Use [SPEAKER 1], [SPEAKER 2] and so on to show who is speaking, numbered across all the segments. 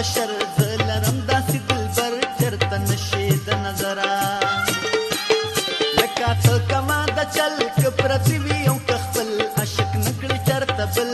[SPEAKER 1] بشر زلرم داسې دلبر چرته نشي د نظره لکه ته کما د چل که پرتوي او که خپل عشق نکړي چرته بل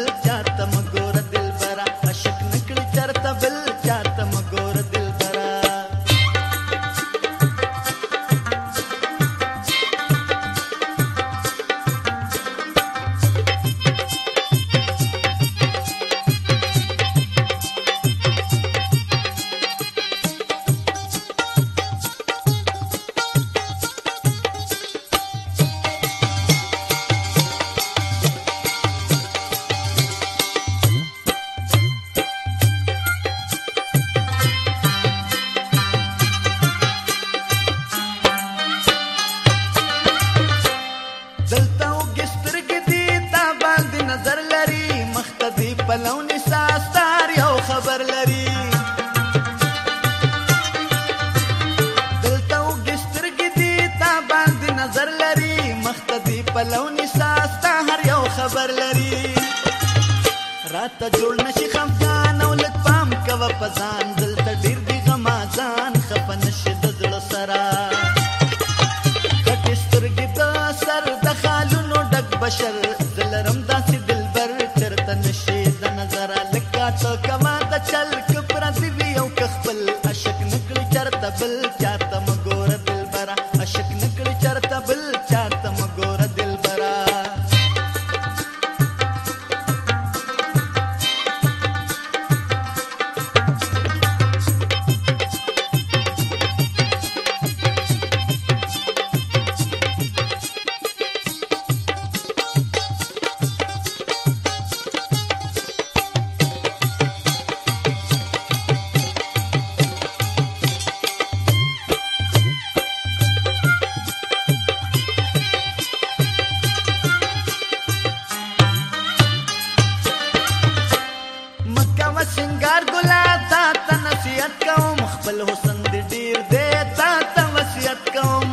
[SPEAKER 1] پلو نسا ستار یو خبر لري دلته وګسترګې دي تا باندې نظر لري مخته دی پلو نسا ستا هر یو خبر لري راته جوړ نشي خفګان او لږ پام کوه په ځان دلته ډېر دي غما ځان خفه نشي د زړه سره غټې سترګې د سر د خالونو ډک بشر at the moon. وصیت کوم خپل حسن دې ډیر دې تا ته وصیت کوم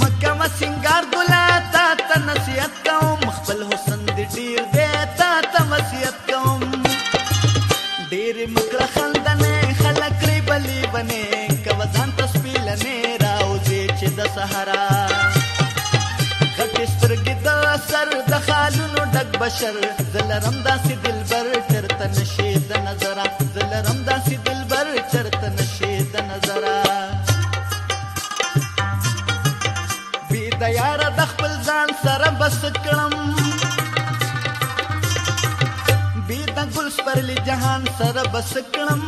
[SPEAKER 1] مکه ما سنگار ګلا تا ته نصیحت کوم خپل حسن دې ډیر دې تا ته وصیت کوم ډیر مکړه خندنه خلک لري بلی بنه کو ځان تسبیل نه راوځي چې د صحرا بشر زلرم داسې دلبر چرته نشي د نظر زلرم داسې دلبر چرته نشي د نظر بي د یار د خپل ځان سره بس کړم بي د ګل سپرلي جهان سره بس کړم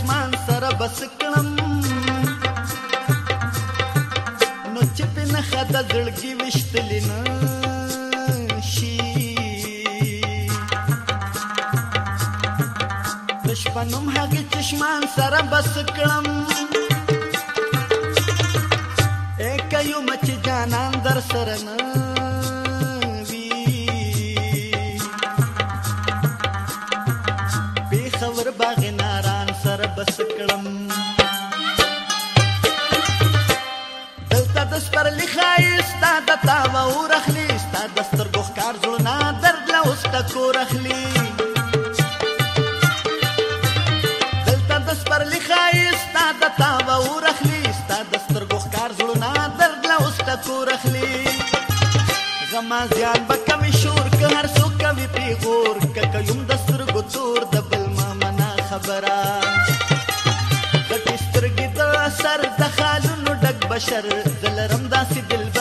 [SPEAKER 1] اسمان سره بس کړم نو چې په نه خدا زړګي وشتلې نه شي پشپنوم هغه چشمان سره بس کړم اکه یو مچ جانان در سره نه د تا و رخلی ستا د سترګو ښکار زړونه درد له اوس ټکور اخلي دلته د سپرلي ښایست ستا د تا و رخلی ستا د سترګو ښکار زړونه درد له اوس ټکور اخلي زما زیان به کمې شور که هر څوک کوي پیغور که کوم د سترګو تور د بل ما منا خبره د سترګې د سر د خالونو ډک بشر زلرم داسې دلبر